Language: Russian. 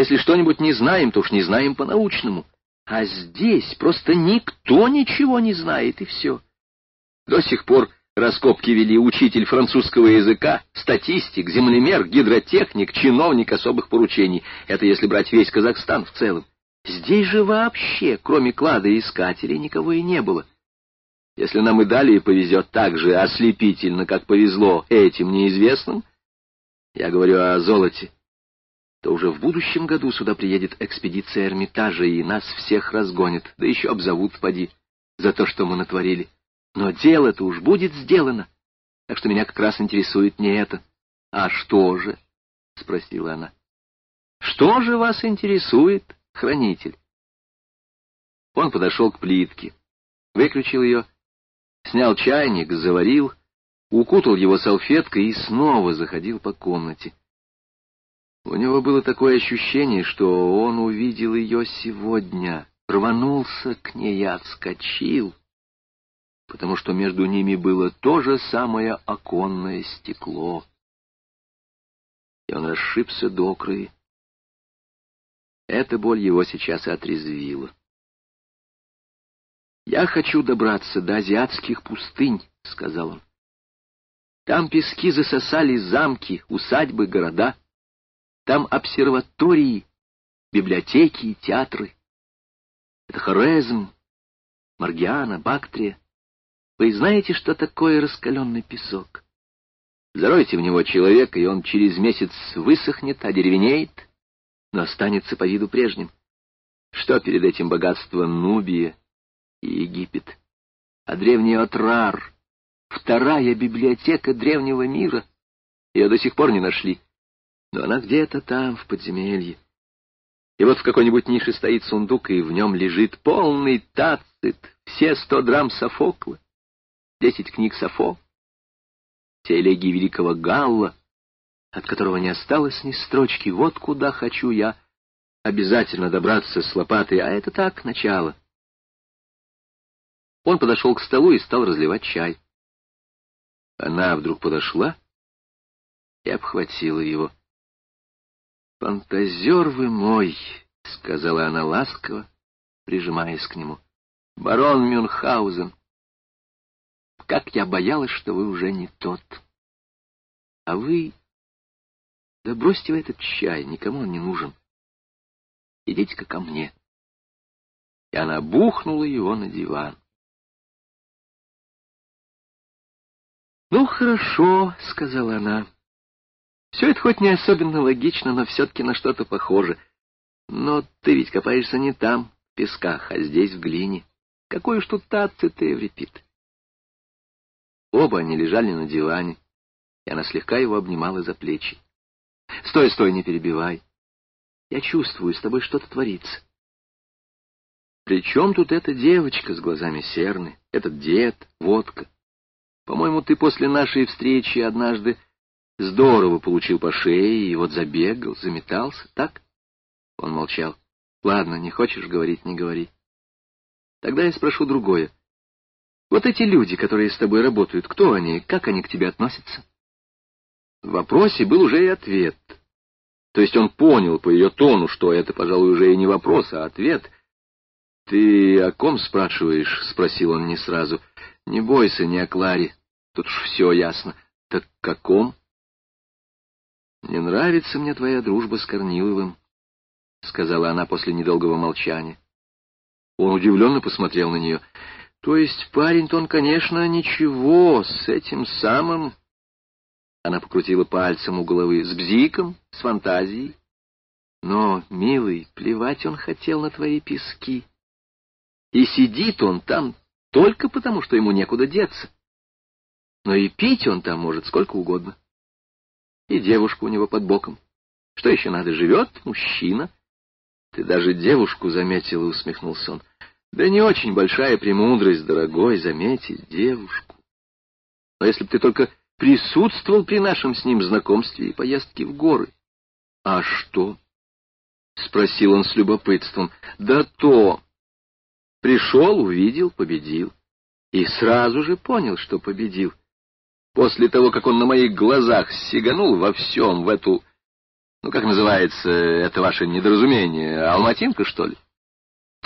Если что-нибудь не знаем, то уж не знаем по-научному. А здесь просто никто ничего не знает, и все. До сих пор раскопки вели учитель французского языка, статистик, землемер, гидротехник, чиновник особых поручений. Это если брать весь Казахстан в целом. Здесь же вообще, кроме клада искателей, никого и не было. Если нам и далее повезет так же ослепительно, как повезло этим неизвестным, я говорю о золоте, то уже в будущем году сюда приедет экспедиция Эрмитажа, и нас всех разгонят, да еще обзовут, поди, за то, что мы натворили. Но дело-то уж будет сделано, так что меня как раз интересует не это. — А что же? — спросила она. — Что же вас интересует, хранитель? Он подошел к плитке, выключил ее, снял чайник, заварил, укутал его салфеткой и снова заходил по комнате. У него было такое ощущение, что он увидел ее сегодня, рванулся к ней, отскочил, потому что между ними было то же самое оконное стекло. И он расшибся до крови. Эта боль его сейчас отрезвила. «Я хочу добраться до азиатских пустынь», — сказал он. «Там пески засосали замки, усадьбы, города». Там обсерватории, библиотеки и театры. Это Хорезм, Маргиана, Бактрия. Вы знаете, что такое раскаленный песок? Заройте в него человека, и он через месяц высохнет, одеревенеет, но останется по виду прежним. Что перед этим богатство Нубия и Египет? А древний Отрар, вторая библиотека древнего мира, ее до сих пор не нашли но она где-то там, в подземелье. И вот в какой-нибудь нише стоит сундук, и в нем лежит полный тацит, все сто драм Софокла, десять книг Софо, все элегии великого Галла, от которого не осталось ни строчки. Вот куда хочу я обязательно добраться с лопатой, а это так, начало. Он подошел к столу и стал разливать чай. Она вдруг подошла и обхватила его. «Фантазер вы мой!» — сказала она ласково, прижимаясь к нему. «Барон Мюнхгаузен, как я боялась, что вы уже не тот. А вы... Да бросьте вы этот чай, никому он не нужен. Идите-ка ко мне». И она бухнула его на диван. «Ну, хорошо», — сказала она. Все это хоть не особенно логично, но все-таки на что-то похоже. Но ты ведь копаешься не там, в песках, а здесь, в глине. Какой уж тут тацит Эврипид. Оба они лежали на диване, и она слегка его обнимала за плечи. — Стой, стой, не перебивай. Я чувствую, с тобой что-то творится. При чем тут эта девочка с глазами серны, этот дед, водка? По-моему, ты после нашей встречи однажды Здорово получил по шее, и вот забегал, заметался, так? Он молчал. Ладно, не хочешь говорить, не говори. Тогда я спрошу другое. Вот эти люди, которые с тобой работают, кто они, как они к тебе относятся? В вопросе был уже и ответ. То есть он понял по ее тону, что это, пожалуй, уже и не вопрос, а ответ. «Ты о ком спрашиваешь?» — спросил он не сразу. «Не бойся, не о Кларе. Тут уж все ясно. Так о ком?» «Не нравится мне твоя дружба с Корниловым», — сказала она после недолгого молчания. Он удивленно посмотрел на нее. «То есть парень-то он, конечно, ничего, с этим самым...» Она покрутила пальцем у головы. «С бзиком, с фантазией. Но, милый, плевать он хотел на твои пески. И сидит он там только потому, что ему некуда деться. Но и пить он там может сколько угодно и девушка у него под боком. Что еще надо? Живет мужчина. Ты даже девушку заметила, усмехнулся он. Да не очень большая премудрость, дорогой, заметить девушку. Но если бы ты только присутствовал при нашем с ним знакомстве и поездке в горы. — А что? — спросил он с любопытством. — Да то. Пришел, увидел, победил. И сразу же понял, что победил. После того, как он на моих глазах сиганул во всем в эту Ну, как называется это ваше недоразумение? Алматинка, что ли?